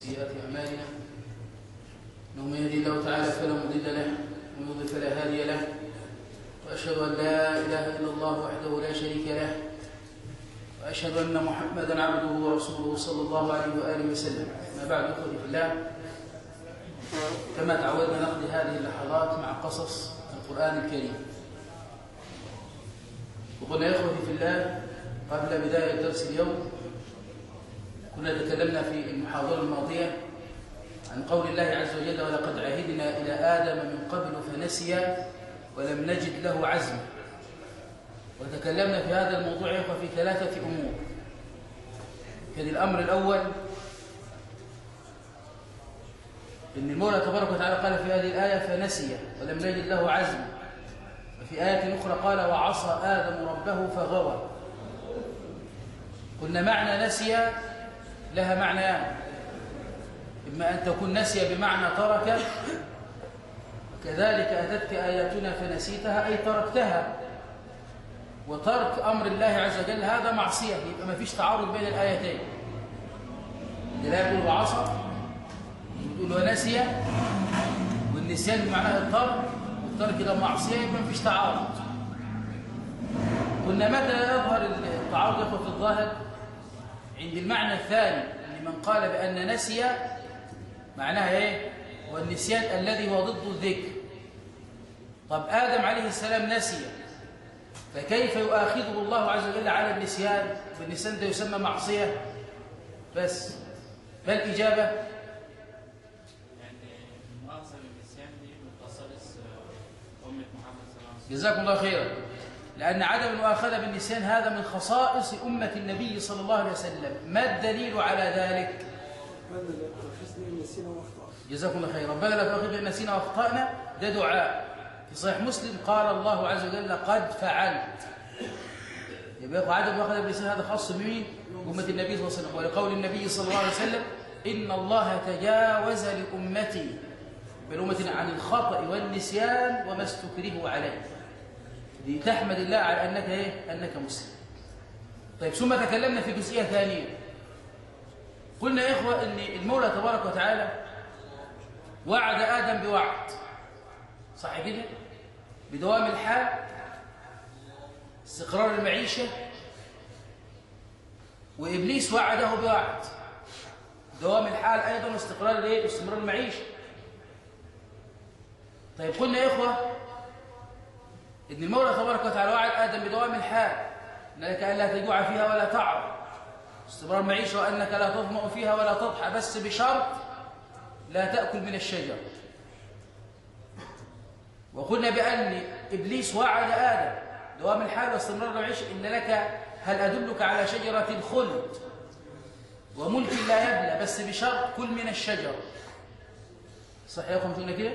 سيئات أعمالنا. من يهدي الله تعالى فلا مضل له ومن يضلل فلا هادي له. وأشهد أن لا إله إلا الله وحده لا شريك له. وأشهد أن محمدا عبده ورسوله صلى الله عليه وآله وسلم. ما بعد في الله كما تعودنا نقضي هذه اللحظات مع قصص القرآن الكريم. وقلنا يا إخوتي في الله قبل بداية درس اليوم كنا تكلمنا في المحاضرة الماضية عن قول الله عز وجل ولقد عهدنا إلى آدم من قبل فنسي ولم نجد له عزما وتكلمنا في هذا الموضوع يا في ثلاثة أمور. كان الأمر الأول إن المولى تبارك وتعالى قال في هذه الآية فنسي ولم نجد له عزما وفي آية أخرى قال وعصى آدم ربه فغوى. قلنا معنى نسي لها معنيان إما أن تكون نسي بمعنى ترك وكذلك أتتك آياتنا فنسيتها أي تركتها. وترك أمر الله عز وجل هذا معصية يبقى ما فيش تعارض بين الآيتين. لا يقول وعصى يقول ونسي والنسيان بمعنى الترك والترك ده معصية يبقى ما فيش تعارض. قلنا متى يظهر التعارض يخوة في الظاهر؟ عند المعنى الثاني لمن قال بأن نسي معناها إيه؟ هو النسيان الذي هو ضد الذكر. طب آدم عليه السلام نسي فكيف يؤاخذه الله عز وجل على النسيان؟ والنسيان ده يسمى معصية. بس ما الإجابة؟ يعني المؤاخذة بالنسيان دي من خصائص أمة محمد صلى الله عليه وسلم. جزاكم الله خيرا. لأن عدم المؤاخذة بالنسيان هذا من خصائص أمة النبي صلى الله عليه وسلم. ما الدليل على ذلك؟ جزاكم الله خيرا ربنا لا تؤاخذنا إن نسينا وأخطأنا. ده دعاء. في صحيح مسلم قال الله عز وجل قد فعلت. يبقى عدم المؤاخذة بالنسيان هذا خاص بمين؟ أمة النبي صلى الله عليه وسلم. ولقول النبي صلى الله عليه وسلم إن الله تجاوز لأمتي. بالأمة عن الخطأ والنسيان وما استكرهوا عليه. دي تحمد الله على أنك إيه؟ أنك مسلم. طيب ثم تكلمنا في جزئية ثانية. قلنا يا إخوة أن المولى تبارك وتعالى وعد آدم بوعد. صح كده؟ بدوام الحال استقرار المعيشة وإبليس وعده بوعد. دوام الحال أيضا واستقرار الإيه؟ واستمرار المعيشة. طيب قلنا يا إخوة إن المولى تبارك وتعالى وعد آدم بدوام الحال إنك ألا تجوع فيها ولا تعرض استمرار المعيشة وأنك لا تظمأ فيها ولا تضحى بس بشرط لا تأكل من الشجر. وقلنا بأن إبليس وعد آدم دوام الحال واستمرار المعيشة إن لك هل أدلك على شجرة الخلد وملك لا يبلى بس بشرط كل من الشجر. صحيح يا أخوان كده؟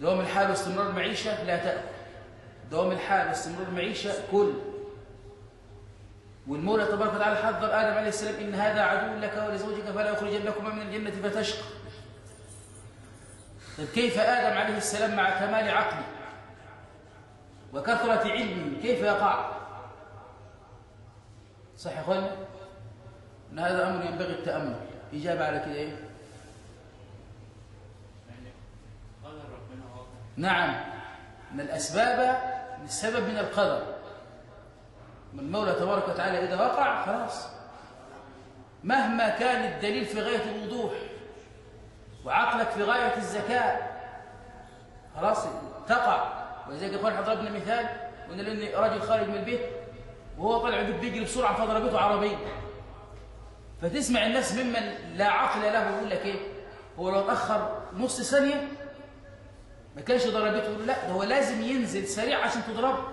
دوام الحال واستمرار المعيشة لا تأكل. دوام الحال واستمرار المعيشة كل. والمولى تبارك وتعالى حذر آدم عليه السلام إن هذا عدو لك ولزوجك فلا يخرجنكما من الجنة فتشقى. طيب كيف آدم عليه السلام مع كمال عقله وكثرة علمه؟ كيف يقع؟ صح يا أخوانا إن هذا أمر ينبغي التأمل. إجابة على كده إيه يعني قدر ربنا واقع نعم. أن الأسباب السبب من القدر. المولى تبارك وتعالى إذا وقع خلاص. مهما كان الدليل في غاية الوضوح وعقلك في غاية الذكاء خلاص تقع. ولذلك يقول إحنا ضربنا مثال قلنا لأن راجل خارج من البيت وهو طالع بيجري بسرعة فضربته عربية. فتسمع الناس ممن لا عقل له يقول لك إيه؟ هو لو اتأخر نص ثانية ما كانش ضربته لا ده هو لازم ينزل سريع عشان تضربه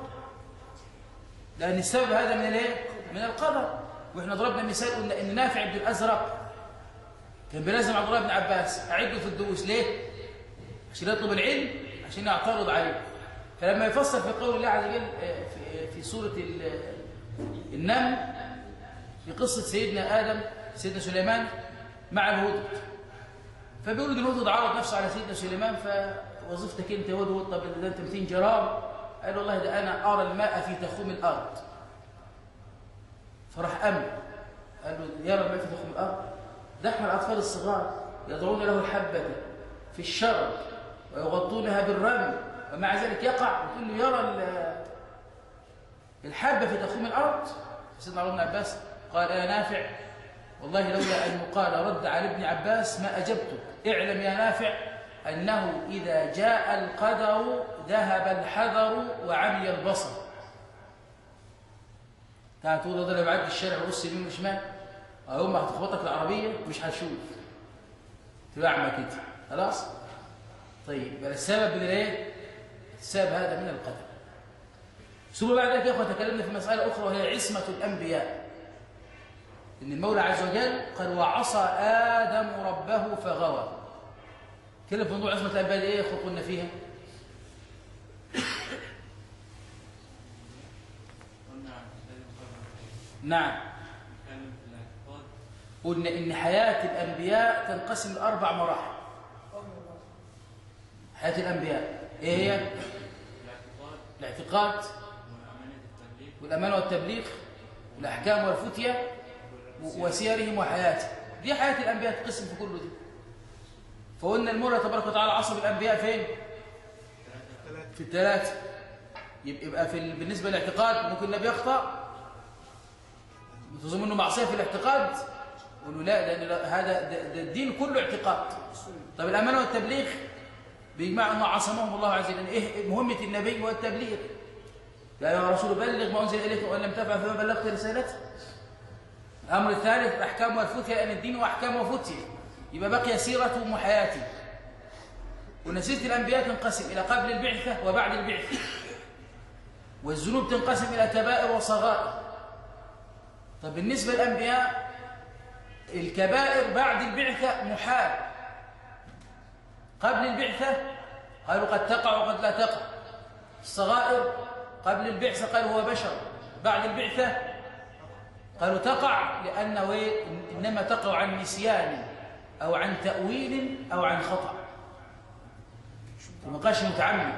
لأن السبب هذا من الإيه؟ من القدر. وإحنا ضربنا مثال قلنا إن نافع بن الأزرق كان بيلازم عبد الله بن عباس. أعده في الدروس. ليه؟ عشان يطلب العلم عشان يعترض عليه. فلما يفسر في قول الله عز وجل آه، في, في سورة ال- النمل في قصة سيدنا آدم سيدنا سليمان مع الهدهد فبيقولوا إن الهدهد عرض نفسه على سيدنا سليمان فوظيفتك انت يا هدهد طب ده انت 200 جرام قال والله ده أنا ارى الماء في تخوم الأرض. فراح امن قال له يرى الماء في تخوم الأرض؟ دحم الأطفال الصغار يضعون له الحبة في الشر ويغطونها بالرمل ومع ذلك يقع وكله يرى ال- الحبة في تخوم الأرض؟ سيدنا عمر بن عباس قال يا نافع والله لولا أن يقال رد على ابن عباس ما أجبتك. اعلم يا نافع أنه إذا جاء القدر ذهب الحذر وعمي البصر. تعال تقول ده أنا بعدي الشارع ببص يمين وشمال اول ما هتخبطك العربية؟ مش هتشوف. تبقى أعمى كده. خلاص؟ طيب يبقى السبب من الايه السبب هذا من القدر. ثم بعد ذلك يا إخوة تكلمنا في مسألة أخرى وهي عصمة الأنبياء. إن المولى عز وجل قال وعصى آدم ربه فغوى. كلمة في موضوع إيه يا اخوه قلنا فيها؟ نعم. قلنا إن حياة الأنبياء تنقسم لاربع مراحل. حياة الأنبياء. إيه هي؟ الاعتقاد. والأمانة والتبليغ. والأحكام والفتية. وسيرهم وحياتهم. دي حياة الأنبياء تقسم في كل دي. فقلنا المولى تبارك وتعالى عصب الأنبياء فين؟ في الثلاثة يبقى في ال- بالنسبة للاعتقاد ممكن النبي يخطأ. تظن إنه معصية في الاعتقاد؟ قولوا لا لأن هذا الدين كله اعتقاد. طب الأمانة والتبليغ؟ بيجمع أنه عصمهم الله عز وجل. إيه مهمة النبي هو التبليغ يا أيها الرسول بلغ ما أنزل إليك وإن لم تفعل فما بلغت رسالته. الأمر الثالث الأحكام والفتية لأن الدين هو أحكام وفتية يبقى بقي سيرتهم وحياتهم ونسيرة الأنبياء تنقسم إلى قبل البعثة وبعد البعثة. والذنوب تنقسم إلى كبائر وصغائر. طب بالنسبة للأنبياء الكبائر بعد البعثة محال. قبل البعثة قالوا قد تقع وقد لا تقع. الصغائر قبل البعثة قالوا هو بشر. بعد البعثة قالوا تقع لأنه؟ إنما تقع عن نسيان أو عن تأويل أو عن خطأ. ما قالش متعمد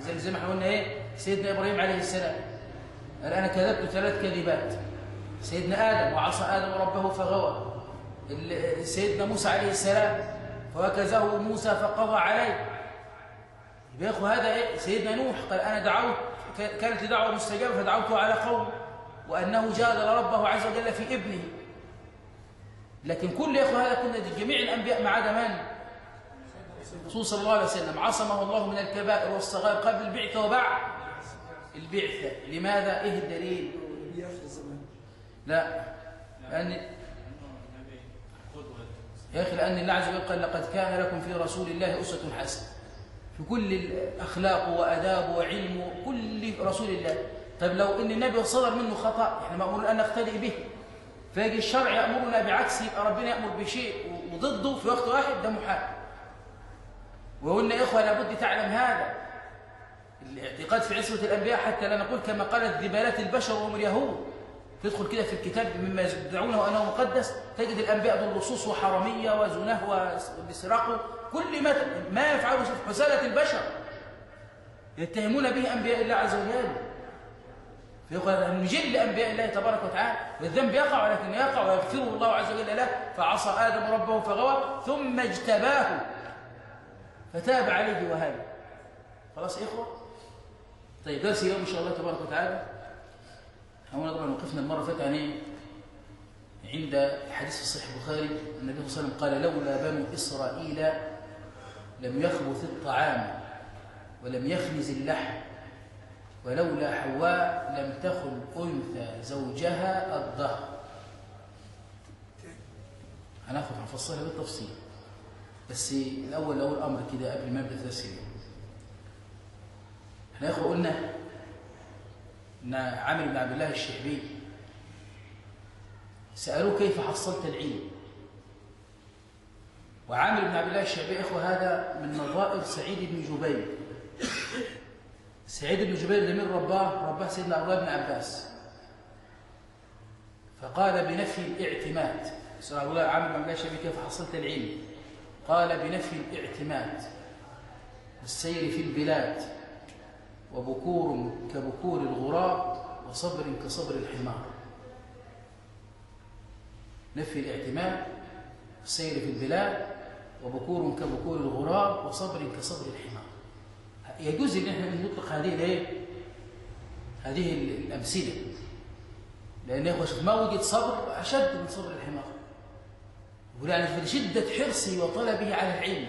زي زي ما إحنا قلنا إيه؟ سيدنا إبراهيم عليه السلام. قال أنا كذبت ثلاث كذبات. سيدنا آدم وعصى آدم ربه فغوى. سيدنا موسى عليه السلام فوكزه موسى فقضى عليه. يبقى هذا إيه؟ سيدنا نوح. قال أنا دعوت كانت لي دعوة مستجابة فدعوته على قوم. وأنه جادل ربه عز وجل في ابنه. لكن كل يا اخو هذا كنا جميع الأنبياء ما عدا من؟ الرسول صلى الله عليه وسلم. عصمه الله من الكبائر والصغائر قبل البعثة وبعد البعثة لماذا؟ إيه الدليل؟ لا قدوة يا أخي لأن الله عز وجل قال لقد كان لكم في رسول الله أسوة حسنة. في كل الأخلاق وأداب وعلم كل رسول الله. طب لو إن النبي صدر منه خطأ إحنا مأمورون أن نقتدي به. فيجي الشرع يأمرنا بعكسه يبقى ربنا يأمر بشيء وضده في وقت واحد ده محال. وقلنا يا إخوة لابد تعلم هذا. الاعتقاد في عصمة الأنبياء حتى لا نقول كما قالت ذبالات البشر وهم اليهود. تدخل كده في الكتاب مما يدعونه أنه مقدس تجد الأنبياء دول لصوص وحرامية وزناه وبسرقه كل ما ما يفعله حسالة البشر يتهمون به أنبياء الله عز وجل. فيقول نجل أنبياء الله تبارك وتعالى والذنب يقع ولكن يقع ويغفره الله عز وجل له فعصى آدم ربه فغوى ثم اجتباه فتاب عليه وهدى خلاص إخوة طيب درس اليوم إن شاء الله تبارك وتعالى أولا طبعا وقفنا المرة فاتت عن إيه؟ عند الحديث في صحيح البخاري النبي صلى الله عليه وسلم قال لولا بنو إسرائيل لم يخبث الطعام ولم يخنز اللحم ولولا حواء لم تخل أنثى زوجها الظهر هناخد هنفصلها بالتفصيل. بس الأول أول أمر كده قبل ما اليوم إحنا يا أخوة قلنا إن عامر بن عبد الله الشحبي سألوه كيف حصلت العلم. وعامر بن عبد الله الشحبي أخوة هذا من نظائر سعيد بن جبير. سعيد بن جبير ده من رباه رباه سيدنا عبد الله بن عباس. فقال بنفي الاعتماد. عبد الله عامر بن عبد الله الشحبي كيف حصلت العلم. قال بنفي الاعتماد. والسير في البلاد. وبكور كبكور الغراب وصبر كصبر الحمار. نفي الاعتماد. السير في البلاد. وبكور كبكور الغراب وصبر كصبر الحمار. يجوز إن إحنا نطلق هذه الإيه؟ هذه ال- الأمثلة. لأن يا ما وجد صبر أشد من صبر الحمار. يقول يعني في شدة حرصه وطلبه على العلم.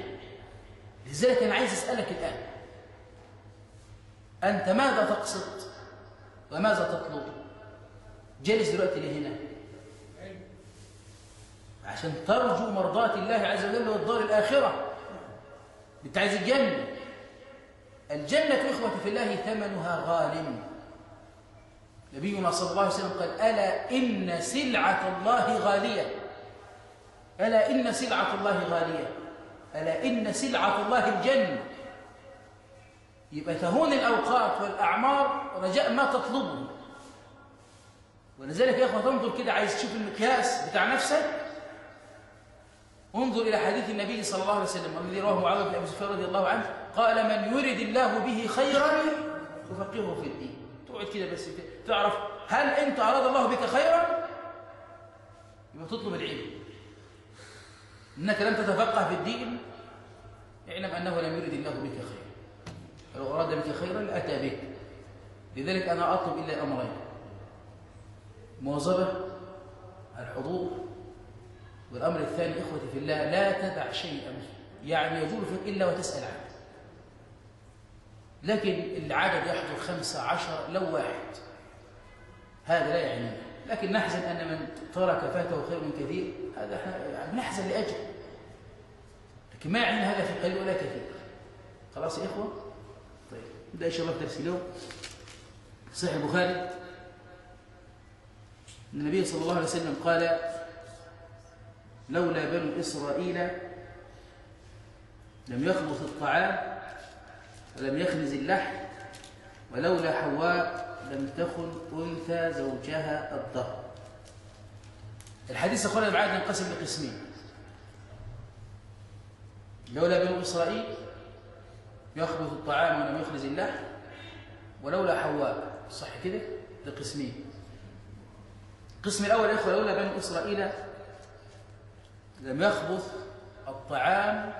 لذلك أنا عايز أسألك الآن. أنت ماذا تقصد وماذا تطلب؟ جالس دلوقتي ليه هنا عشان ترجو مرضاة الله عز وجل والدار الآخرة. أنت عايز الجنة. الجنة إخوة في الله ثمنها غال نبينا صلى الله عليه وسلم قال ألا إن سلعة الله غالية؟ ألا إن سلعة الله غالية؟ ألا إن سلعة الله الجنة؟ يبقى تهون الأوقات والأعمار رجاء ما تطلبه. ولذلك يا أخوة تنظر كده عايز تشوف المقياس بتاع نفسك؟ انظر إلى حديث النبي صلى الله عليه وسلم الذي رواه معاوية بن أبي سفيان رضي الله عنه قال من يرد الله به خيرا يفقهه في الدين. تقعد كده بس تعرف هل أنت أراد الله بك خيرا؟ يبقى تطلب العلم. إنك لم تتفقه في الدين اعلم أنه لم يرد الله بك خيرا. فلو أراد بك خيرا لأتى بك لذلك أنا أطلب إلا أمرين مواظبة الحضور والأمر الثاني إخوتي في الله لا تدع شيئا يعني يجول فيك إلا وتسأل عنه. لكن العدد يحضر خمسة عشر لو واحد. هذا لا يعنينا لكن نحزن أن من ترك فاته خير كثير هذا إحنا يعني نحزن لأجل. لكن ما يعني هذا في قليل ولا كثير. خلاص يا إخوة؟ طيب نبدأ إن شاء الله درس اليوم. صحيح البخاري. النبي صلى الله عليه وسلم قال لولا بنو إسرائيل لم يخبث الطعام ولم يخنز اللحم ولولا حواء لم تخن أنثى زوجها الظهر الحديث أخونا بعد ينقسم لقسمين لولا بنو إسرائيل يخبث الطعام ولم يخنز اللحم ولولا حواء. صح كده؟ لقسمين. القسم الأول يا إخوة لولا بنو إسرائيل لم يخبث الطعام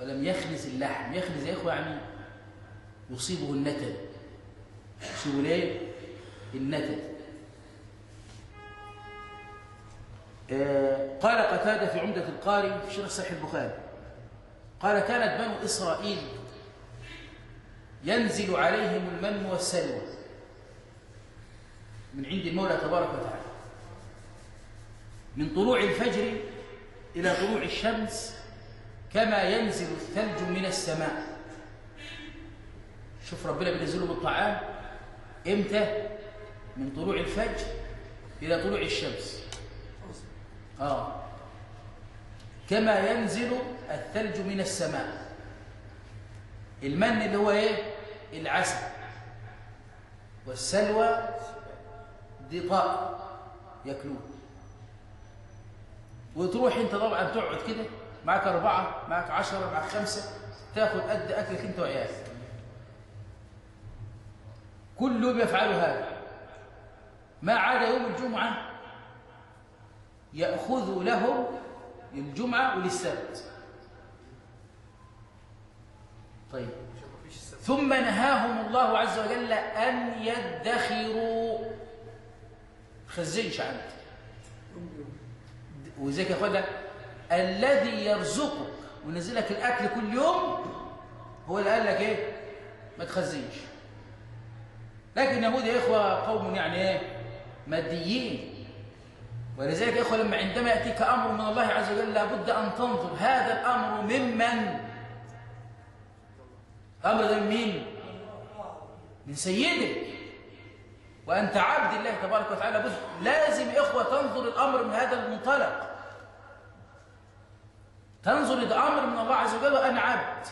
ولم يخنز اللحم. يخنز يا إخوة يعني يصيبه النتن يصيبه ليه؟ النتن آه قال قتادة في عمدة القاري في شرح صحيح البخاري. قال كانت بنو إسرائيل ينزل عليهم المن والسلوى. من عند المولى تبارك وتعالى. من طلوع الفجر إلى طلوع الشمس كما ينزل الثلج من السماء. شوف ربنا بينزله بالطعام إمتى؟ من طلوع الفجر إلى طلوع الشمس. آه. كما ينزل الثلج من السماء. المن اللي هو إيه؟ العسل. والسلوى دي طاء ياكلوه وتروح انت طبعا تقعد كده معك أربعة معك عشرة معك خمسة تاخد قد أكلك انت وعيالك. كل يوم يفعلوا هذا. ما عدا يوم الجمعة يأخذوا لهم للجمعة وللسبت. طيب. ثم نهاهم الله عز وجل أن يدخروا. خزنش عندك. وزيك يا اخوانا الذي يرزقك. وينزلك الأكل كل يوم هو اللي قال لك إيه؟ ما تخزنش. لكن يهود يا إخوة قوم يعني إيه؟ ماديين. ولذلك يا إخوة لما عندما يأتيك أمر من الله عز وجل لابد أن تنظر هذا الأمر ممن؟ الامر ده من مين؟ من سيدك. وأنت عبد الله تبارك وتعالى. لازم إخوة تنظر الأمر من هذا المنطلق. تنظر الأمر من الله عز وجل وأنا عبد.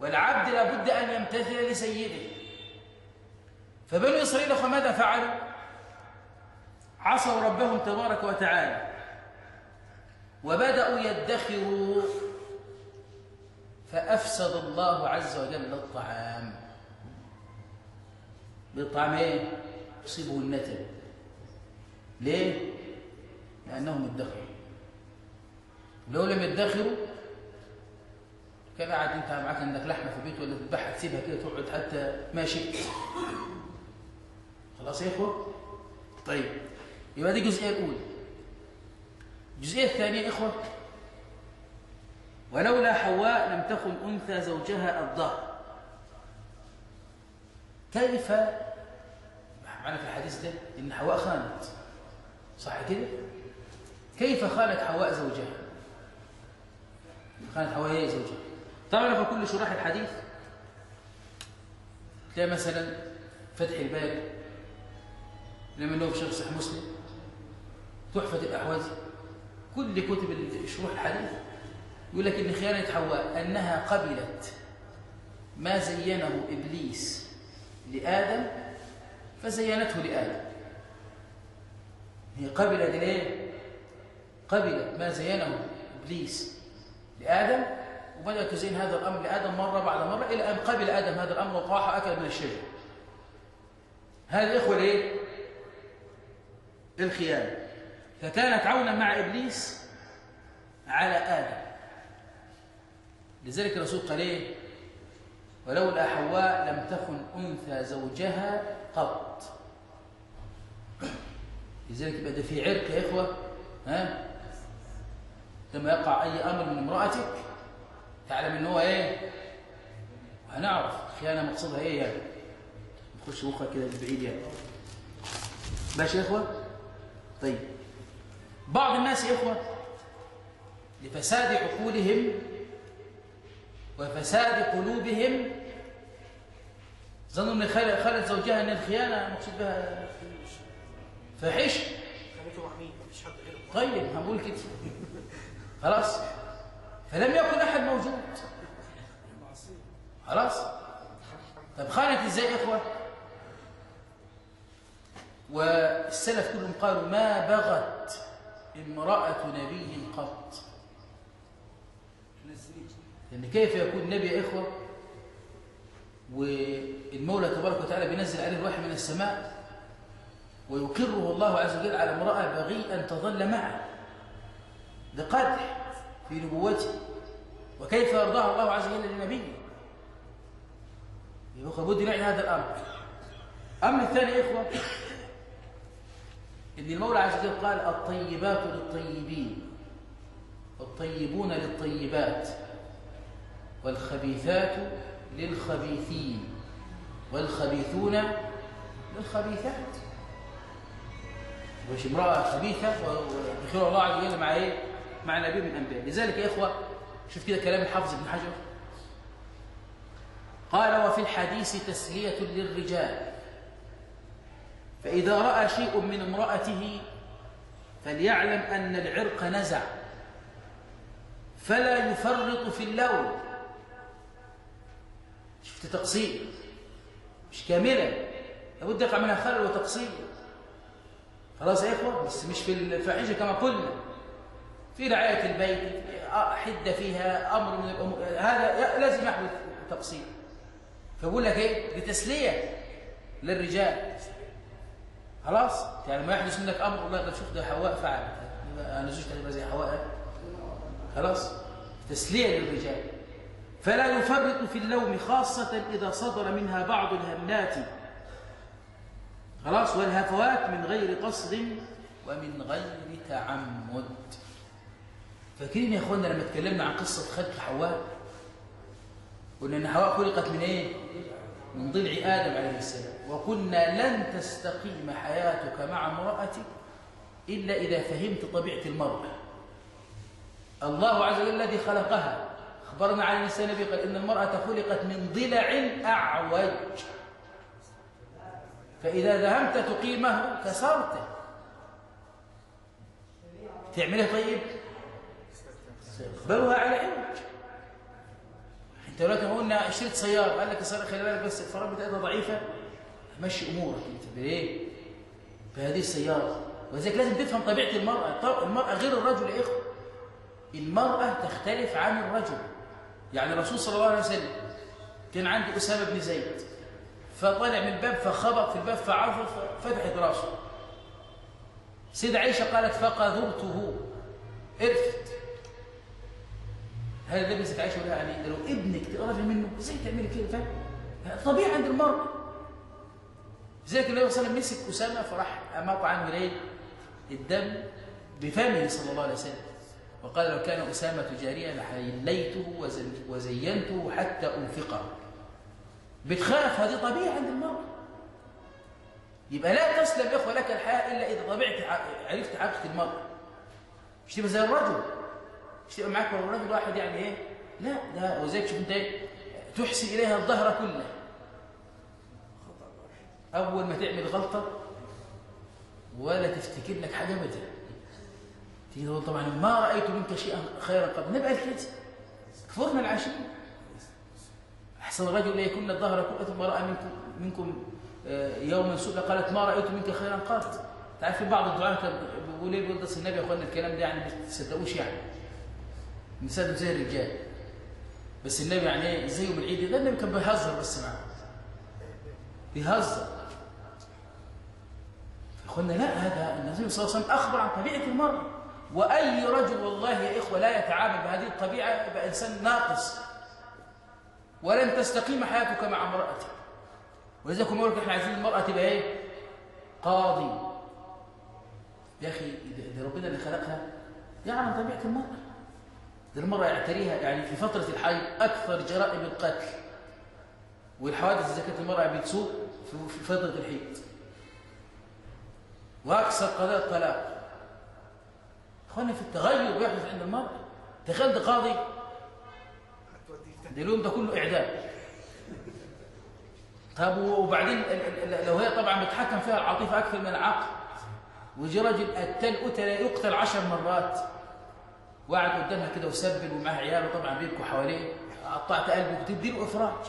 والعبد لابد أن يمتثل لسيده. فبنو إسرائيل أخوة ماذا فعلوا؟ عصوا ربهم تبارك وتعالى. وبدأوا يدخروا فأفسد الله عز وجل الطعام بالطعام إيه؟ يصيبه النتن. ليه؟ لأنهم ادخروا لو لم يدخروا كان قاعد أنت معاك عندك لحمة في البيت ولا تذبحها تسيبها كده تقعد حتى ما شئت؟ خلاص يا إخوة؟ طيب يبقى دي الجزئيه الأولى. الجزئية الثانية يا إخوة ولولا حواء لم تخن أنثى زوجها الظهر كيف؟ معنا في الحديث ده إن حواء خانت صح كده؟ كيف خانت حواء زوجها؟ خانت حواء هي زوجها في كل شراح الحديث؟ تلاقي مثلا فتح الباب لما له في صحيح مسلم تحفة الأحواز كل كتب شروح الحديث يقول لك إن خيانة حواء أنها قبلت ما زينه إبليس لآدم فزينته لآدم. هي قبلت الايه قبلت ما زينه إبليس لآدم وبدأت تزين هذا الأمر لآدم مرة بعد مرة إلى أن قبل آدم هذا الأمر وطاح أكل من الشجر هذه اخوه الايه الخيانه فكانت عونا مع إبليس على آدم. لذلك الرسول قال إيه؟ ولولا حواء لم تخن أنثى زوجها قط. لذلك يبقى في عرق يا إخوة ها؟ لما يقع أي أمر من امرأتك تعلم إن هو إيه؟ هنعرف خيانة مقصودها إيه يعني؟ نخش مخك كده بعيد يعني. ماشي يا إخوة؟ طيب. بعض الناس يا إخوة لفساد عقولهم وفساد قلوبهم ظنوا إن خالد زوجها إن الخيانة مقصود بها فحش. خليته مع مين؟ مفيش حد غيره. طيب هنقول كده. خلاص. فلم يكن أحد موجود. خلاص. طب خانت إزاي يا إخوة؟ والسلف كلهم قالوا ما بغت امرأة نبي قط. لأن كيف يكون نبي يا إخوة؟ والمولى تبارك وتعالى بينزل عليه الوحي من السماء ويقره الله عز وجل على امرأة بغي أن تظل معه. بقدح في نبوته وكيف يرضاها الله عز وجل لنبيه. يبقى لابد نعي هذا الأمر. أمر الثاني إخوة إن المولى عز وجل قال الطيبات للطيبين والطيبون للطيبات والخبيثات للخبيثين والخبيثون للخبيثات. مش امرأة خبيثة ويدخلها الله عز وجل مع إيه؟ مع نبي من الأنبياء لذلك يا إخوة شوف كده كلام الحافظ ابن حجر. قال وفي الحديث تسلية للرجال. فإذا رأى شيء من امرأته فليعلم أن العرق نزع. فلا يفرط في اللون. شفت تقصير؟ مش كاملا لابد يقع منها خلل وتقصير. خلاص يا إخوة بس مش في الفاحشة كما قلنا. في رعاية البيت حدة فيها أمر من الأمور هذا لازم يحدث تقصير فبقول لك إيه؟ لتسلية للرجال. خلاص؟ يعني ما يحدث منك أمر والله شوف ده حواء فعلت أنا زوجتي هتبقى زي حواء. خلاص؟ تسلية للرجال. فلا يفرط في اللوم خاصة إذا صدر منها بعض الهمات خلاص؟ والهفوات من غير قصد ومن غير تعمد. فاكرين يا اخوانا لما اتكلمنا عن قصة خلق حواء؟ قلنا إن حواء خلقت من إيه؟ من ضلع آدم عليه السلام. وقلنا لن تستقيم حياتك مع امرأتك إلا إذا فهمت طبيعة المرأة الله عز وجل الذي خلقها. أخبرنا عن الإنسان به قال إن المرأة خلقت من ضلع أعوج. فإذا ذهبت تقيمه كسرته تعملها طيب؟ تقبلها على عوج أنت دلوقتي قلنا اشتريت سيارة قال لك السيارة خلي بالك بس الفرامل بتاعتها ضعيفة مشي أمورك أنت. بإيه؟ بهذه السيارة. ولذلك لازم تفهم طبيعة المرأة. المرأة غير الرجل يا إخوة. المرأة تختلف عن الرجل. يعني الرسول صلى الله عليه وسلم كان عندي أسامة بن زيد فطلع من الباب فخبط في الباب فعرف فتحت راسه. سيدة عائشة قالت فقذرته. ارفت هل ده بيمسك عايشه ولا يعني ده لو ابنك تقربي منه إزاي تعملي كده؟ فاهم؟ طبيعي عند المرء. لذلك النبي صلى الله عليه وسلم مسك أسامة فراح اماط عنه ليه الدم بفمه صلى الله عليه وسلم. وقال لو كان أسامة جاريا لحليته وزينته حتى أنفقه. بتخاف هذه طبيعه عند المرء. يبقى لا تسلم يا إخوة لك الحياة إلا إذا طبيعت ع- عرفت حقيقه المرء. مش تبقى زي الرجل. مش تبقى معاك واحد يعني إيه؟ لا ده وزيك شوف أنت إيه؟ تحسن إليها الظهر كله. أول ما تعمل غلطة ولا تفتكر لك حاجة ابدا. تيجي تقول طبعا ما رأيت منك شيئا خيرا قبل نبقى كده كفرنا العشير أحسن رجل يكون الظهر كله ثم رأى منكم منكم آه، يوما سؤلا قالت ما رأيت منك خيرا قط. تعرف في بعض الدعاء كان بيقول لي بيقول النبي يا اخوانا الكلام ده يعني ما تصدقوش يعني. النساء زي الرجال. بس النبي يعني إيه زيه من العيد ده النبي كان بيهزر بس معاه بيهزر. قلنا لا هذا النبي صلى الله عليه وسلم أخبر عن طبيعة المرء. وأي رجل والله يا إخوة لا يتعامل بهذه الطبيعة يبقى انسان ناقص. ولن تستقيم حياتك مع امرأتك. ولذلك يقول لك إحنا عايزين المرأة تبقى إيه؟ قاضي. يا أخي ده ربنا اللي خلقها يعلم طبيعة المرأة ده المرأة يعتريها يعني في فترة الحي أكثر جرائم القتل. والحوادث إذا كانت المرأة بتسوق في فترة الحيض وأكثر قضايا الطلاق. أخوانا في التغير بيحدث عند المرأة. تخيل ده قاضي. ده اليوم ده كله إعدام. طب وبعدين لو هي طبعا بتحكم فيها العاطفة أكثر من العقل. ويجي راجل قتل قتل يقتل عشر مرات. وقعد قدامها كده وسبل ومعاه عياله. طبعا بيبكوا حواليه. قطعت قلبه وتدي له إفراج.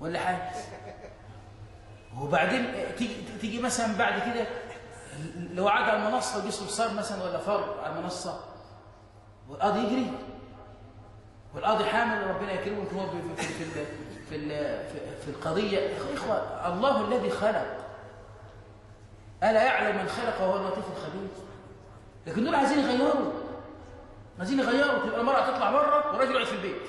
ولا حاجة. وبعدين تيجي تيجي مثلا بعد كده لو قعد على المنصة وجسمه صار مثلا ولا فر على المنصة. والقاضي يجري. والقاضي حامل. ربنا يكرمه هو في في في في, في القضية. إخوة الله الذي خلق. ألا يعلم من خلق وهو اللطيف الخبير. لكن دول عايزين يغيروا. عايزين يغيروا تبقى المرأة تطلع بره والراجل يقعد في البيت.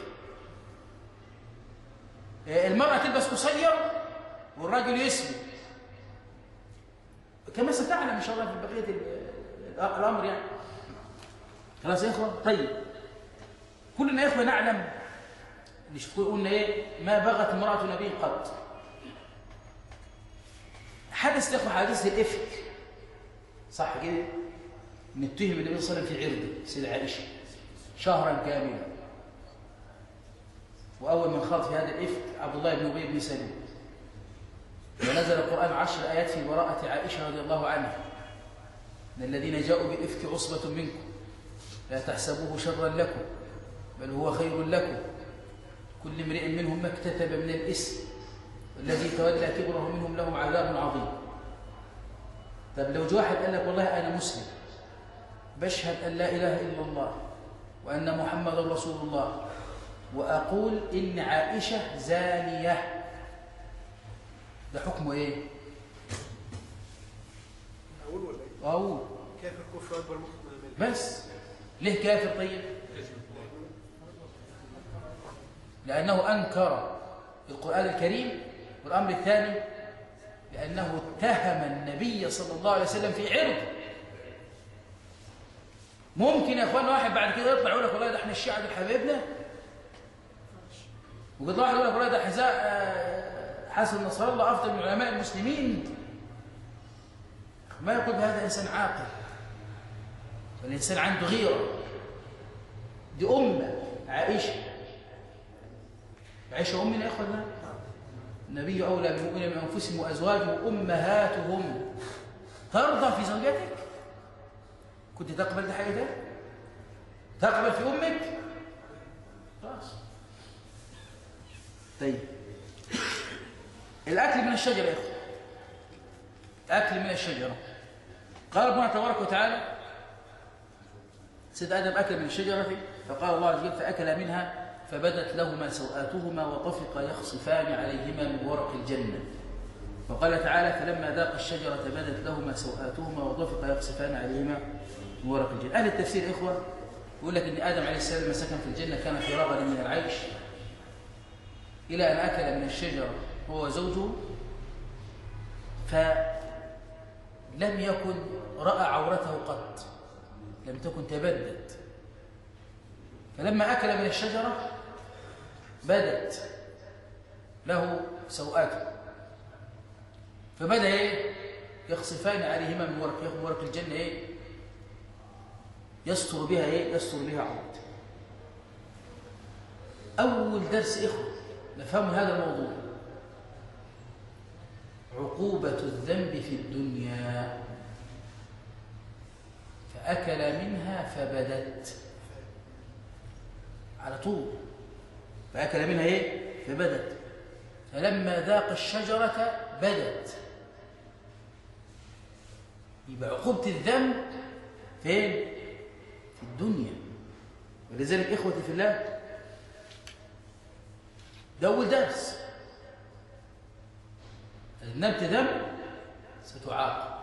آه، المرأة تلبس قصير والراجل يسمي كما ستعلم إن شاء الله في بقية ال- ال- الأمر يعني. خلاص يا إخوة؟ طيب. كلنا يا إخوة نعلم مش قلنا إيه؟ ما بغت امرأة نبي قط. حدث يا إخوة حادثة الإفك. صح كده؟ نتهم النبي صلى الله عليه وسلم في عرضه سيدة عائشة. شهرا كاملا. وأول من خاض في هذا الإفك عبد الله بن أبي بن سلول ونزل القرآن عشر آيات في براءة عائشة رضي الله عنها. إن الذين جاءوا بالإفك عصبة منكم. لا تحسبوه شرا لكم بل هو خير لكم. كل امرئ منهم ما اكتسب من الإثم. والذي تولى كبره منهم لهم عذاب عظيم. طب لو واحد قال لك والله أنا مسلم بشهد أن لا إله إلا الله. وأن محمد رسول الله وأقول إن عائشة زانية ده حكمه إيه؟ أقول ولا إيه؟ أقول كافر كفر أكبر الملة بس ليه كافر طيب؟ لأنه أنكر القرآن الكريم والأمر الثاني لأنه اتهم النبي صلى الله عليه وسلم في عرضه ممكن يا اخوانا واحد بعد كده يطلع يقول لك والله ده إحنا الشيعة دول حبايبنا ويطلع واحد يقول لك والله ده آه، حسن نصر الله أفضل من علماء المسلمين. ما يقول بهذا إنسان عاقل. والانسان عنده غيرة. دي أمة عائشة. عائشة امنا يا اخوانا النبي أولى بالمؤمنين من انفسهم وازواجهم أمهاتهم ترضى في زوجتك كنت تقبل حاجة ده تقبل في أمك؟ خلاص. طيب. الأكل من الشجرة يا اخوه اكل من الشجرة. قال ربنا تبارك وتعالى سيد آدم أكل من الشجرة فقال الله عز وجل فأكل منها فبدت لهما سوآتهما وطفقا يخصفان عليهما من ورق الجنة. وقال تعالى فلما ذاق الشجرة بدت لهما سوآتهما وطفقا يقصفان عليهما من ورق الجنة أهل التفسير إخوة يقول لك إن آدم عليه السلام لما سكن في الجنة كان في رغد من العيش إلى أن أكل من الشجره هو وزوجه فلم يكن رأى عورته قط لم تكن تبدد فلما أكل من الشجرة بدت له سوءاته. فبدأ إيه؟ يخصفان عليهما من ورق ورق الجنة إيه؟ يستر بها إيه؟ يستر بها عورته أول درس إخوة نفهم هذا الموضوع؟ عقوبة الذنب في الدنيا. فأكل منها فبدت. على طول. فأكل منها إيه؟ فبدت. فلما ذاق الشجرة بدت. يبقى عقوبة الذنب فين؟ الدنيا. ولذلك إخوتي في الله ده أول درس أذنبت ذنب ستعاقب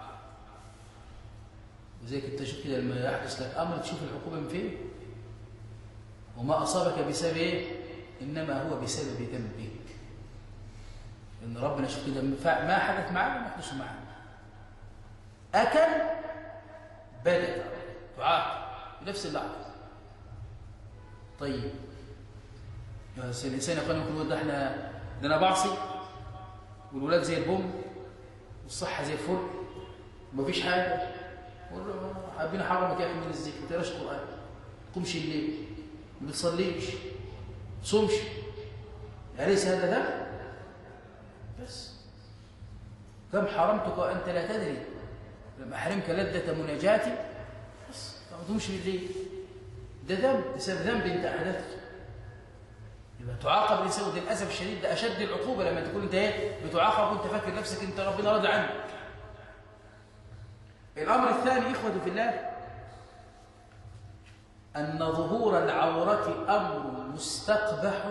وزيك أنت شوف كده لما يحدث لك أمر تشوف العقوبة من فين. وما أصابك بسبب إيه؟ إنما هو بسبب ذنبك. ان ربنا شوف كده ما حدث معنا ما يحدث معنا أكل بدت تعاقب بنفس اللحظة. طيب. الإنسان يقول لكم ده إحنا ده أنا بعصي والولاد زي البوم والصحة زي الفل ومفيش حاجة. حابين حرمك يا أخي من الذكر ما تقراش قران ما تقومش الليل ما بتصليش ما تصومش. أليس هذا ذنب؟ بس. كم حرمتك وأنت لا تدري. لما أحرمك لذة مناجاتي؟ بس. ما تقومش بالليل ده ذنب بسبب ذنب أنت أحدثته. يبقى تعاقب الإنسان للاسف الشديد ده أشد العقوبة لما تكون انت إيه؟ بتعاقب وانت فاكر نفسك انت ربنا راضي عنك. الأمر الثاني اخوتي في الله أن ظهور العورة أمر مستقبح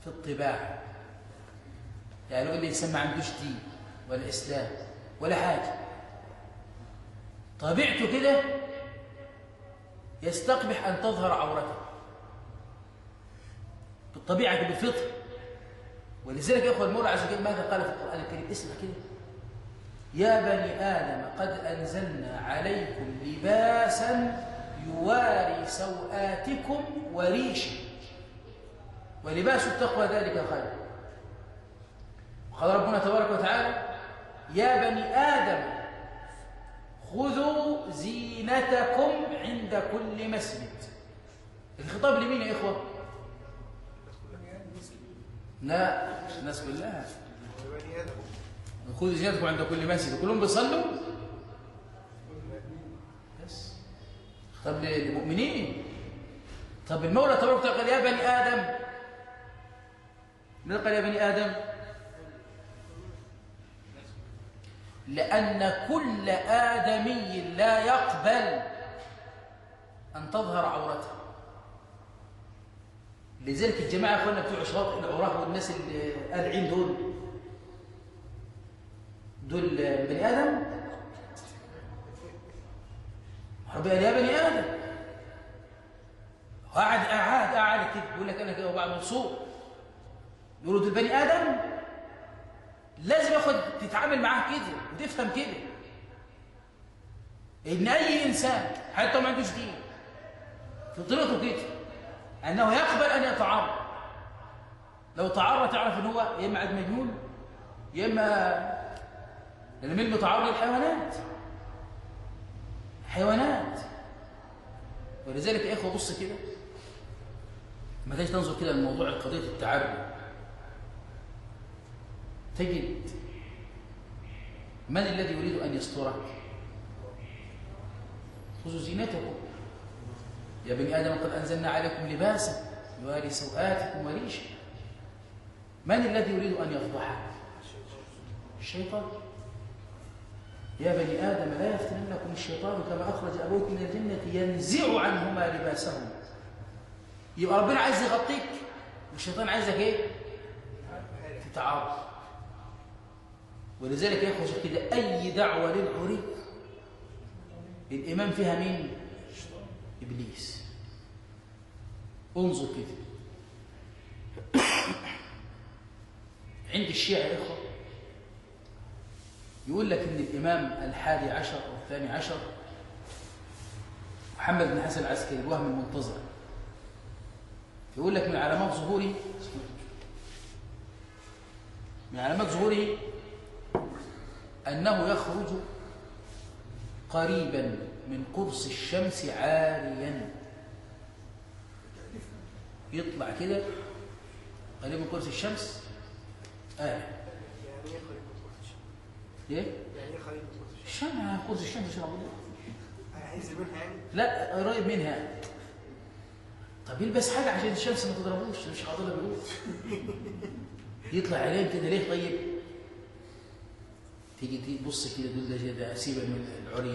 في الطباع. يعني لو الإنسان ما عندوش دين ولا إسلام ولا حاجة. طبيعته كده يستقبح أن تظهر عورته. بالطبيعة بالفطر ولذلك يا أخوة المولى عز وجل ماذا قال في القرآن الكريم؟ اسمع كده. يا بني آدم قد أنزلنا عليكم لباسا يواري سوآتكم وريشا ولباس التقوى ذلك خير. وقال ربنا تبارك وتعالى يا بني آدم خذوا زينتكم عند كل مسجد. الخطاب لمين يا إخوة؟ لا الناس كلها. خذوا زينتكم عند كل مسجد. كلهم بيصلوا؟ بس. طب للمؤمنين طب المولى تبارك وتعالى قال يا بني آدم. ماذا قال يا بني آدم؟ لأن كل آدمي لا يقبل أن تظهر عورته لذلك الجماعة اخواننا بتوع شواطئ العراة والناس القالعين دول. دول بني آدم؟ ربنا يا بني آدم. قاعد قاعد قاعد كده. يقول لك أنا كده وبعد مبسوط يقولوا دول بني آدم؟ لازم ياخد تتعامل معاه كده وتفهم كده. إن أي إنسان حتى ما عندوش دين. فطرته كده أنه يقبل أن يتعرض. لو تعرض تعرف إن هو يا إما عاد مجنون يا إما لأن مين متعرض للحيوانات. حيوانات. ولذلك يا إخوة بص كده ما تيجي تنظر كده لموضوع قضية التعري تجد من الذي يريد أن يسترك؟ خذوا زينتكم. يا بني آدم قد أنزلنا عليكم لباسا يواري سوآتكم وريشا. من الذي يريد أن يفضحك الشيطان. يا بني آدم لا يفتننكم الشيطان كما أخرج أبوكم من الجنة ينزع عنهما لباسهم يبقى ربنا عايز يغطيك. والشيطان عايزك إيه؟ تتعرض ولذلك يا اخوة كده أي دعوة للعري. الإمام فيها مين؟ إبليس. انظر كده. عند الشيعة يا إخوة يقول لك إن الإمام الحادي عشر أو الثاني عشر محمد بن حسن العسكري الوهم المنتظر. يقول لك من علامات ظهوره من علامات ظهوره أنه يخرج قريبا من قرص الشمس عاريا. يطلع كده قريب من قرص الشمس؟ آه. يعني إيه؟ يعني مطرش؟ الشمس قرص الشمس؟ عايز منها يعني لا قريب منها. طب يلبس حاجة عشان الشمس ما تضربوش مش بيقول يطلع عينين كده ليه طيب؟ تيجي تبص كده تقول ده ده سيبك من العري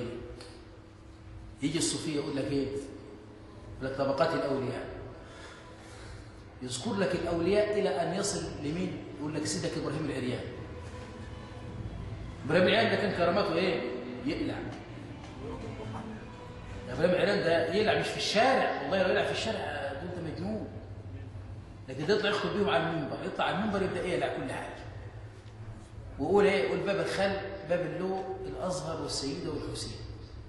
دي يجي الصوفية يقول لك إيه؟ يقول لك طبقات الأولياء. يذكر لك الأولياء إلى أن يصل لمين؟ يقول لك سيدك إبراهيم العريان. إبراهيم العريان ده كان كرامته إيه؟ يقلع. إبراهيم العريان ده يقلع مش في الشارع. والله لو يقلع في الشارع ده أنت مجنون. لكن يطلع يخطب بيهم على المنبر. يطلع على المنبر يبدأ يقلع كل حاجة. ويقول إيه؟ يقول باب الخل باب اللو الأزهر والسيدة والحسين.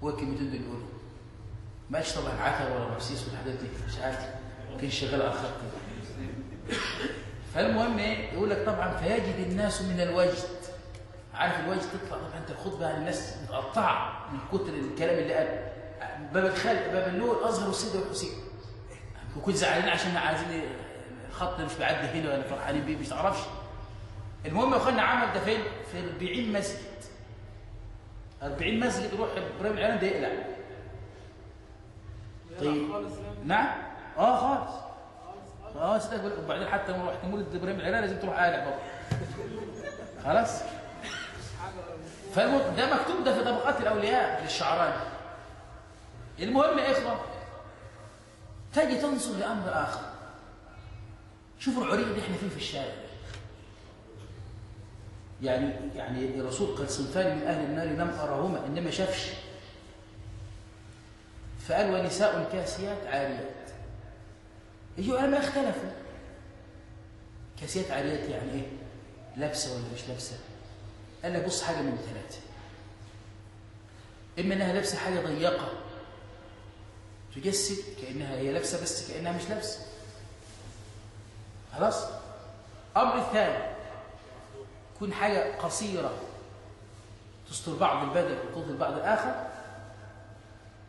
هو الكلمتين دول يقولوا ما قالش طبعا عتب ولا رمسيس والحاجات دي. مش عارف. كان شغال الخط. كده. فالمهم إيه؟ يقول لك طبعا فيجد الناس من الوجد. عارف الوجد تطلع طبعا أنت الخطبه الناس متقطعه من كتر الكلام اللي قال. باب الخل باب اللو الأزهر والسيدة والحسين. وكنت زعلانين عشان عايزين الخط مش بيعدي هنا ولا فرحانين بيه مش تعرفش. المهم يا اخوانا عمل ده فين؟ في 40 مسجد 40 مسجد يروح إبراهيم العلم ده يقلع. طيب. يعني؟ نعم. آه خالص. آه صدق بقول- وبعدين حتى لما رحت مولد إبراهيم العلم لازم تروح قالع برضه خلاص. فالمهم ده مكتوب ده في طبقات الأولياء للشعراني المهم يا إخوة تجي تنظر لأمر آخر. شوفوا العري اللي إحنا فيه في الشارع. يعني يعني الرسول قال صنفان من أهل النار لم ارهما إنما شافش. فقال ونساء كاسيات عاريات. يجوا علماء اختلفوا. كاسيات عاريات يعني إيه؟ لابسة ولا مش لابسة؟ قال لك بص حاجة من الثلاثه إما إنها لابسة حاجة ضيقة تجسد كأنها هي لابسة بس كأنها مش لابسة. خلاص؟ أمر الثاني. تكون حاجة قصيرة تستر بعض البدن وتظهر بعض الآخر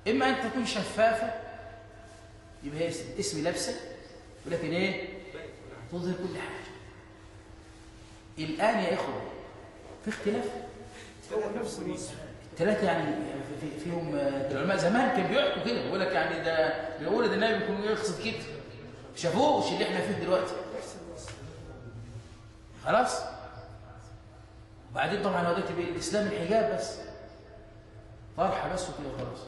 إما أن تكون شفافة يبقى هي اسم لابسه ولكن إيه؟ تظهر كل حاجة. الآن يا إخوة في اختلاف؟ هو نفس الوصف ثلاثة يعني في فيهم آه، العلماء زمان كان بيحكوا كده بيقول لك يعني ده بيقول ده النبي يكون يقصد كده. شافوش اللي إحنا فيه دلوقتي. خلاص؟ وبعدين طبعا هو دلوقتي بقى الإسلام الحجاب بس. طرحه بس وكده خلاص.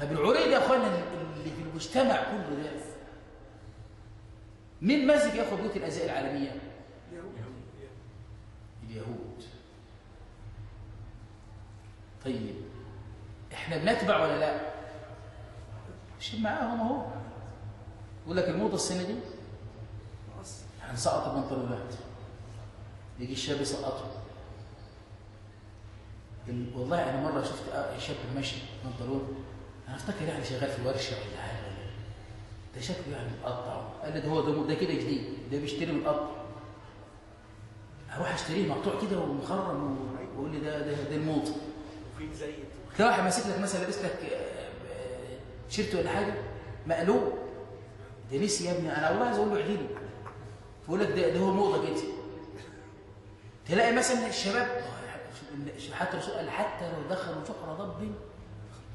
طب العري ده يا أخوانا اللي في المجتمع كله ده مين ماسك ياخد بيوت الازياء العالمية؟ يهود اليهود. طيب إحنا بنتبع ولا لا؟ مش معاهم أهو. يقول لك الموضه السنة دي؟ هنسقط البنطلونات يجي الشاب يسقطه. ال- والله أنا مرة شفت آه شاب ماشي بنطلون أنا أفتكر يعني شغال في ورشه ولا حاجة. ولا ده شكله يعني مقطع. قال لي ده هو ده, ده كده جديد. ده بيشتري متقطع أروح أشتريه مقطوع كده ومخرم ويقول لي ده ده, ده الموضه وفي تلاقي واحد ماسك لك مثلا لابس لك آه، آه، تيشيرت ولا حاجة مقلوب. ده نسي يا ابني. أنا والله عايز أقول له اعدلي بقول لك ده, ده هو موضه كده تلاقي مثلا الشباب حتى الرسول قال حتى لو دخلوا جحر ضب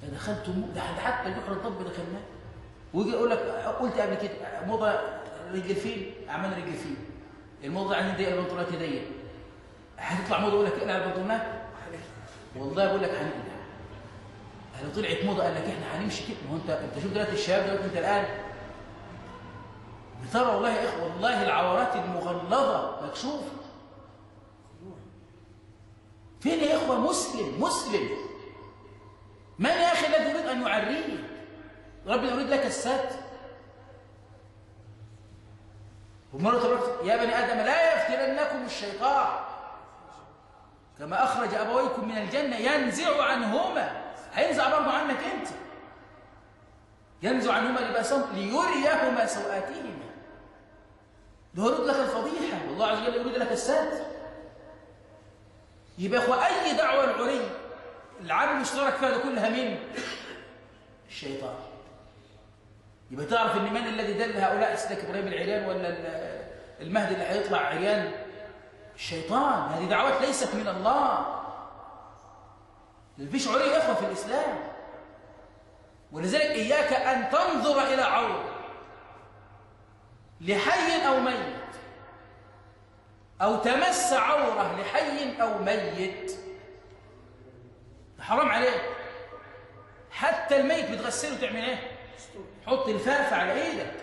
لدخلتم حتى جحر الضب دخلناه. ويجي يقول لك قلت قبل كده موضة رجل فيل عملنا رجل فيل الموضة عندي ضيق البنطلونات ضيق هتطلع موضة يقول لك اقلع البنطلونات والله بقول لك هنقلع. لو طلعت موضة قال لك إحنا هنمشي كده. ما هو أنت أنت شوف دلوقتي الشباب دلوقتي أنت الآن؟ بترى والله يا إخوة والله العورات المغلظة مكشوفة. فين يا إخوة؟ مسلم مسلم. من يا أخي الذي يريد أن يعريه؟ ربنا يريد لك الستر ومرة تبارك يا بني آدم لا يفتننكم الشيطان. كما أخرج أبويكم من الجنة ينزع عنهما. هينزع برضه عنك أنت. ينزع عنهما لباسهم ليريهما سوآتهما. ده يريد لك الفضيحة. والله عز وجل يريد لك الساتر يبقى أخوة أي دعوة العري العامل المشترك فيها كلها مين؟ الشيطان. يبقى تعرف إن من الذي دل هؤلاء سيدك إبراهيم العريان ولا ال- المهدي اللي هيطلع عريان الشيطان. هذه دعوات ليست من الله. مفيش عري أخوة في الإسلام. ولذلك إياك أن تنظر إلى عوره لحي أو ميت. أو تمس عورة لحي أو ميت. حرام عليك. حتى الميت بتغسله تعمل إيه؟ حط الفافة على إيدك.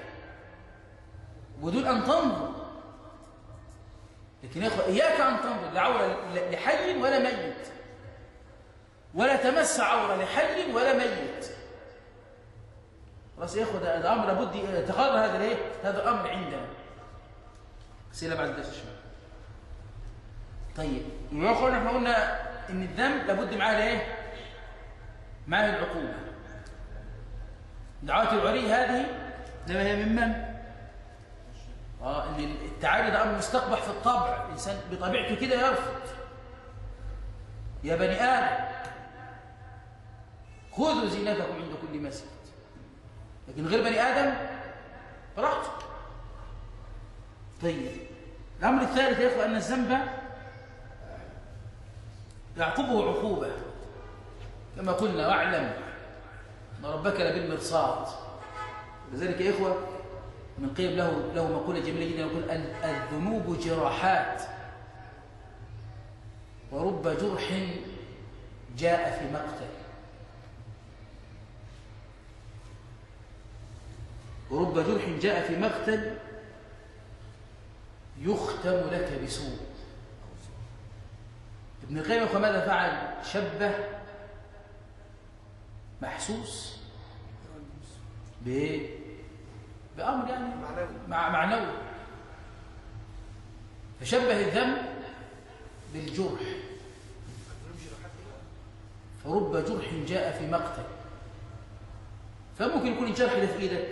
ودون أن تنظر. لكن يا إخوة إياك أن تنظر لعورة لحي ولا ميت. ولا تمس عورة لحي ولا ميت. خلاص يا إخوة ده أمر لابد يتقرر هذا الايه هذا الامر عندنا. سيلا بعد الدرس شوية طيب يا اخوة إحنا قلنا إن الذنب لابد معاه الايه معاه العقوبة. دعوات العري هذه إنما هي ممن آه إن التعالي ده أمر مستقبح في الطبع. الإنسان بطبيعته كده يرفض. يا بني آدم خذوا زينتكم عند كل مسجد. لكن غير بني آدم براحته طيب الأمر الثالث يا أن الذنب يعقبه عقوبة. كما قلنا واعلم أن ربك لبالمرصاد. لذلك يا إخوة من قيم له له مقولة جميلة جدا يقول ال- الذنوب جراحات. ورب جرح جاء في مقتل. ورب جرح جاء في مقتل يختم لك بسوء. ابن القيم ماذا فعل؟ شبه محسوس بايه بأمر يعني معنوي. مع معنوي. فشبه الذنب بالجرح. فرب جرح جاء في مقتل. فممكن يكون الجرح ده في إيدك.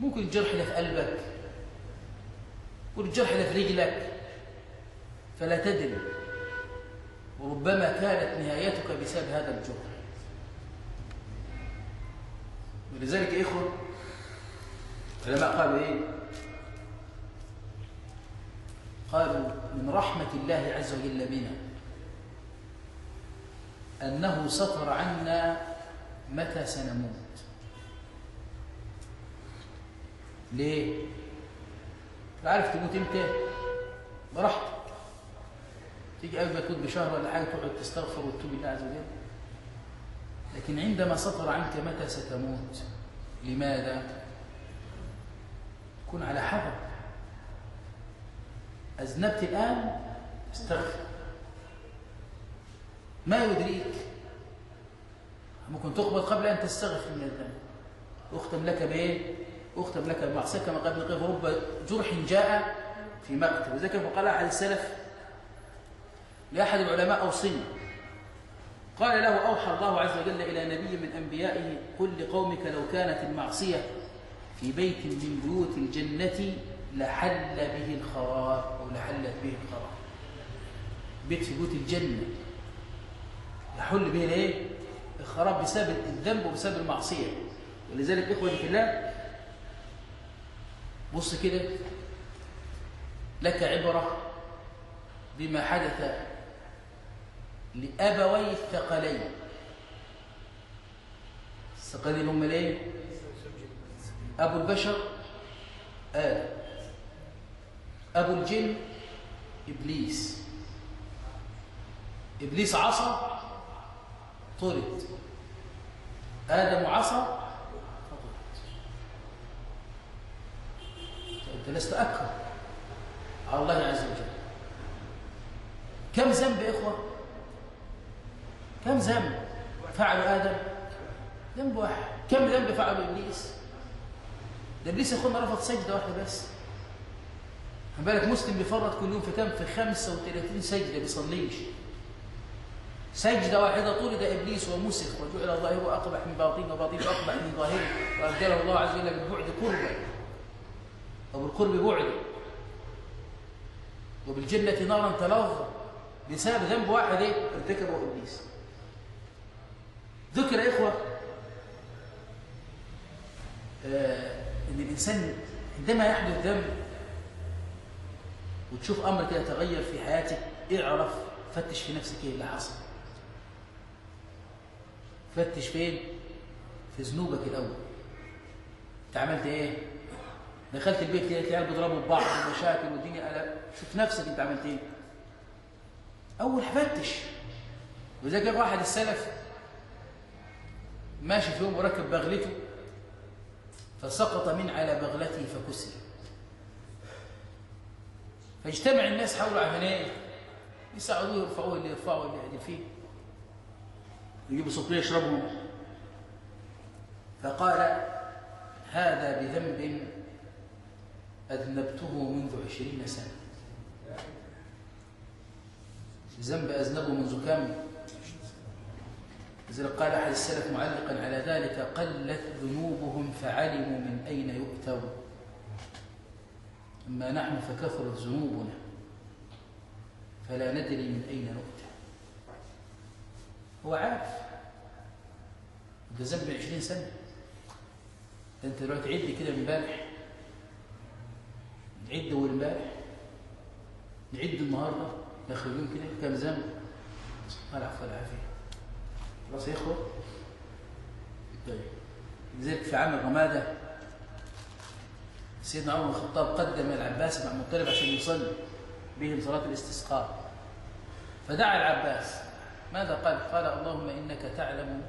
ممكن الجرح ده في قلبك. يكون الجرح ده في رجلك. فلا تدري. وربما كانت نهايتك بسبب هذا الجرح ولذلك يا إخوة العلماء قالوا إيه؟ قالوا من رحمة الله عز وجل بنا أنه سطر عنا متى سنموت. ليه؟ عارف تموت إمتى؟ براحتك تيجي قبل تموت بشهر ولا حاجة تقعد تستغفر وتتوب الله عز وجل. لكن عندما سطر عنك متى ستموت؟ لماذا؟ كن على حذر. أذنبت الآن؟ استغفر. ما يدريك؟ ممكن تقبل قبل أن تستغفر من الذنب. أختم لك بإيه؟ أختم لك بمعصية كما ابن القيم رب جرح جاء في مقتل. وذلك قال أحد السلف لأحد العلماء أوصني قال له أوحى الله عز وجل إلى نبي من أنبيائه قل لقومك لو كانت المعصية في بيت من بيوت الجنة لحل به الخراب أو لحلت به الخراب بيت في بيوت الجنة. يحل به الايه؟ الخراب بسبب الذنب وبسبب المعصية. ولذلك إخوتي في الله بص كده لك عبرة بما حدث لأبوي الثقلين. الثقلين هم الايه؟ أبو البشر آدم أبو الجن إبليس. إبليس عصى طرد. آدم عصى فطرد أنت لست أكثر على الله عز وجل. كم ذنب إخوة؟ كم ذنب فعل آدم؟ ذنب واحد. كم ذنب فعل إبليس؟ ده إبليس يا اخوانا رفض سجدة واحدة بس. بالك مسلم بيفرط كل يوم في كام في 35 سجدة بيصليش. سجدة واحدة طرد إبليس ومسخ وجعل ظاهره أقبح من باطنه وباطنه أقبح من ظاهره وابدله الله عز وجل بالبعد قربا وبالقرب بعدا وبالجنة نارا تلظى. بسبب ذنب واحد إيه؟ ارتكبه إبليس. ذكر يا إخوة آه إن الإنسان عندما يحدث ذنب وتشوف أمر كده يتغير في حياتك اعرف فتش في نفسك إيه اللي حصل. فتش فين؟ في ذنوبك الأول. أنت عملت إيه؟ دخلت البيت كده العيال بيضربوا ببعض ومشاكل والدنيا قلق. شوف نفسك أنت عملت إيه. أول فتش كان واحد السلف ماشي في يوم وركب بغلته فسقط من على بغلته فكسر فاجتمع الناس حوله عشان إيه يساعدوه يرفعوه اللي يرفعه اللي يعدل فيه. يجيبوا سطريه يشربهم فقال هذا بذنب أذنبته منذ عشرين سنة. ذنب أذنبه منذ كم لذلك قال أحد السلف معلقا على ذلك قلت ذنوبهم فعلموا من أين يؤتوا. أما نحن فكثرت ذنوبنا فلا ندري من أين نؤتى. هو عارف. ده ذنب عشرين سنة. ده أنت دلوقتي عد كده امبارح نعد أول امبارح نعد النهارده آخر اليوم كده كام ذنب الله العفو والعافية خلاص يا إخوة. طيب. لذلك في عام الرمادة سيدنا عمر بن الخطاب قدم العباس مع المطلب عشان يصلي بهم صلاة الاستسقاء. فدعا العباس. ماذا قال؟ قال اللهم إنك تعلم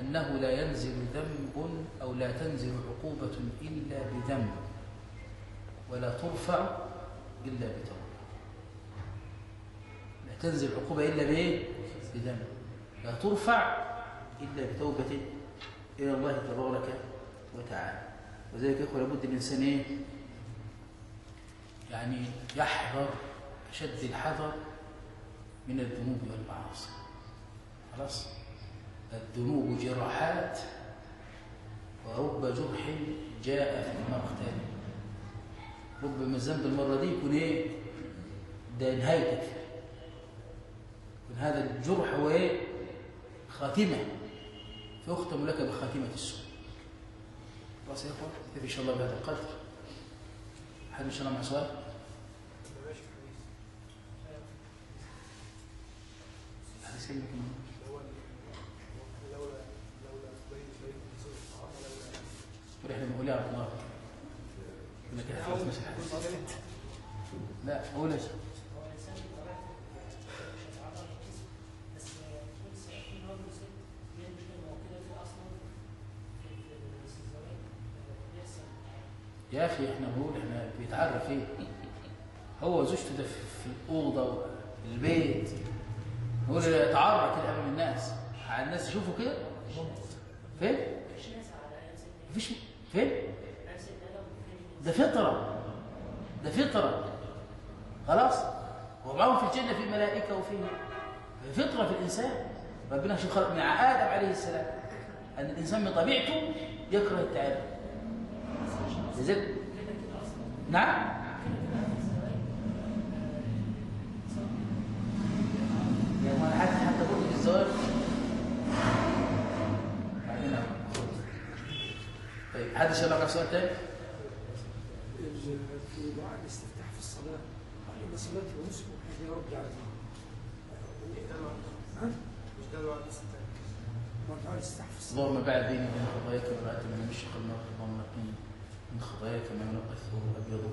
أنه لا ينزل ذنب أو لا تنزل عقوبة إلا بذنب ولا ترفع إلا بتوبة لا تنزل عقوبة إلا بإيه؟ بذنب. لا ترفع إلا بتوبة إلى الله تبارك وتعالى. وذلك إخوة لابد الإنسان إيه؟ يعني يحذر أشد الحذر من الذنوب والمعاصي. خلاص؟ الذنوب جراحات ورب جرح جاء في المقتل. ربما الذنب المرة دي يكون إيه؟ ده نهايتك. يكون هذا الجرح هو إيه؟ خاتمة. فيختم لك بخاتمة السوء. خلاص يا إخوان نكتفي إن شاء الله بهذا القدر؟ حد إن شاء الله مع سؤال؟ ماشي حديث حديث كلمة كمان اللي هو لولا لولا بين بين نزول الطعام لولا ونحن بنقول على الله كنا كده خلاص مش حديث لا قول يا شيخ. هو الانسان بطبيعته مش هيتعرض للكذب بس طول سنتين هو بيصيب بيعمل كده هو كده في أصلا في في الزواج بيحصل أخي إحنا بنقول إحنا بيتعرف إيه هو زوجته ده في الأوضة البيت. نقول يتعرى كده امام الناس. على الناس يشوفوا كده؟ فين؟ مفيش فين؟ ده فطرة. ده فطرة. خلاص؟ ومعهم في الجنة في ملائكة وفي فطرة في الإنسان. ربنا شوف خلق مع آدم عليه السلام. أن الإنسان بطبيعته يكره التعب لذلك نعم يعني ما حتى حتى برضه في الزواج. طيب حد شاء الله سؤال تاني في دعاء الاستفتاح في الصلاة قال صلاتي ونسكي يا رب ها؟ مش ده دعاء الاستفتاح ما دعاء الاستفتاح في الصلاة اللهم بعد بيني وبين خطاياك وبعد من مشرق النار اللهم نقني من خطاياك ما ينقى الثوب الأبيض.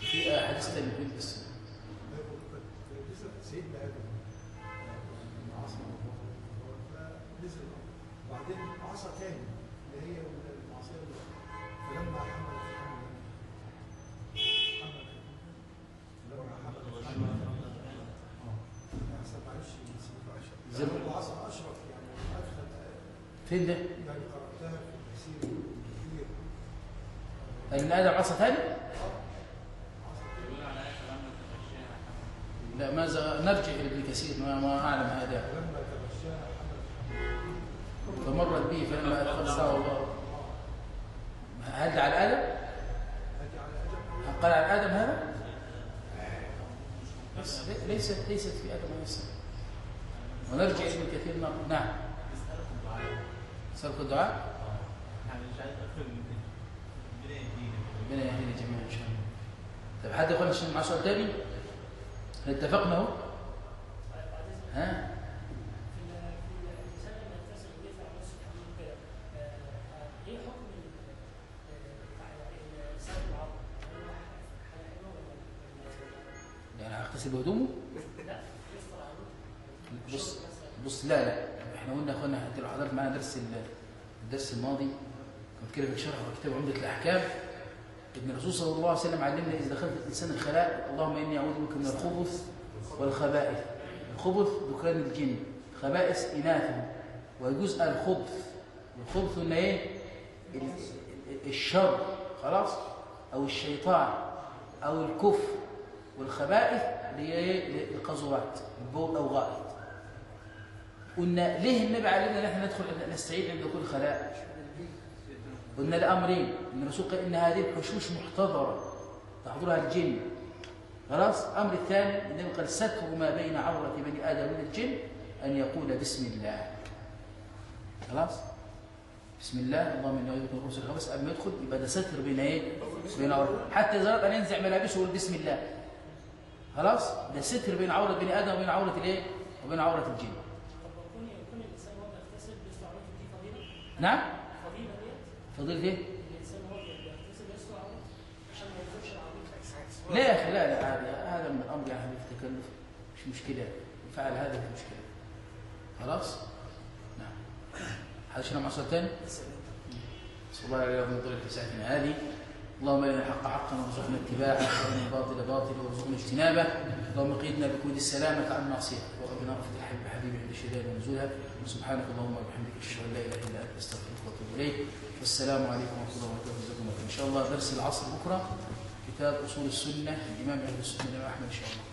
في أحاديث بتقول بس سيدنا آدم بعدين عصا تاني. فين ده؟ يعني ابن آدم عصى ثاني؟ لا ماذا نرجع إلى ابن كثير ما, ما أعلم هذا. لما تغشاها حملت فمرت به فلما ادخلتها الله. هل على آدم؟ قال على آدم هذا؟ بس ليست ليست في آدم عليه السلام ونرجع إلى ابن كثير. نعم. سلك الدعاء يهدينا جميعا إن شاء الله طيب حد يقول مع سؤال تاني؟ اتفقنا اهو؟ ها؟ في ال- في الانسان لما يغتسل ويدفع نص الحمام كده آه، آه، إيه حكم ال- آه، يعني سلب العظم؟ هل هو حاجة حلوة ولا ولا- يعني هغتسل بهدومه؟ لا يفطر على بص بص لا لا إحنا قلنا يا اخوانا انت لو حضرت معانا درس ال- الدرس الماضي كنت كده في شرح كتاب عمدة الاحكام ابن الرسول صلى الله عليه وسلم علمنا الإنسان الخلاء اللهم إني أعوذ بك من الخبث والخبائث. الخبث ذكران الجن خبائث اناثهم ويجوز الخبث. الخبث ال- ال- الشر خلاص؟ أو الشيطان أو الكفر. والخبائث إيه؟ القذورات البول أو غائط قلنا ليه النبي علمنا إن إحنا ندخل نستعيد عند كل خلاء؟ قلنا لأمرين. إن الرسول قال إن هذه الحشوش محتضرة. تحضرها الجن. خلاص؟ الامر الثاني النبي قال ستر ما بين عورة بني آدم من الجن أن يقول بسم الله. خلاص؟ بسم الله اللهم إني أعوذ بك من الخبث قبل ما يدخل يبقى ده ستر بين إيه؟ بين عورة. حتى إذا اراد أن ينزع ملابسه يقول بسم الله. خلاص؟ ده ستر بين عورة بني آدم وبين عورة الإيه؟ وبين عورة الجن. وكون يكون الإنسان وهو بيغتسل بيسلع عورته دي فضيله نعم فضيله ديت فضيلة إيه؟ الانسان وهو بيغتسل يسلع عورته عشان ما ينزلش العورته لا يا أخي لا لا عادي هذا من الامر يعني في التكلف. مش مشكلة فعل هذا مش مشكلة. خلاص؟ نعم. هذا شنو معصر ثاني؟ صلى الله عليه وسلم في ساعتنا هذه. اللهم ارنا الحق حقا وارزقنا اتباعه وارنا الباطل باطلا وارزقنا اجتنابه. اللهم قيدنا بكود السلامة عن معصيتك. وربنا اغفر الحبيب حبيبي عند الشدائد ونزولها سبحانك اللهم وبحمدك أشهد أن لا إله إلا أنت أستغفرك وأتوب إليك. والسلام عليكم ورحمة الله وبركاته. إن شاء الله درس العصر بكرة. كتاب للامام أهل السنة الإمام أحمد ان شاء الله.